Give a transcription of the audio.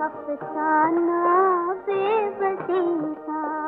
افسانہ بے بسی کا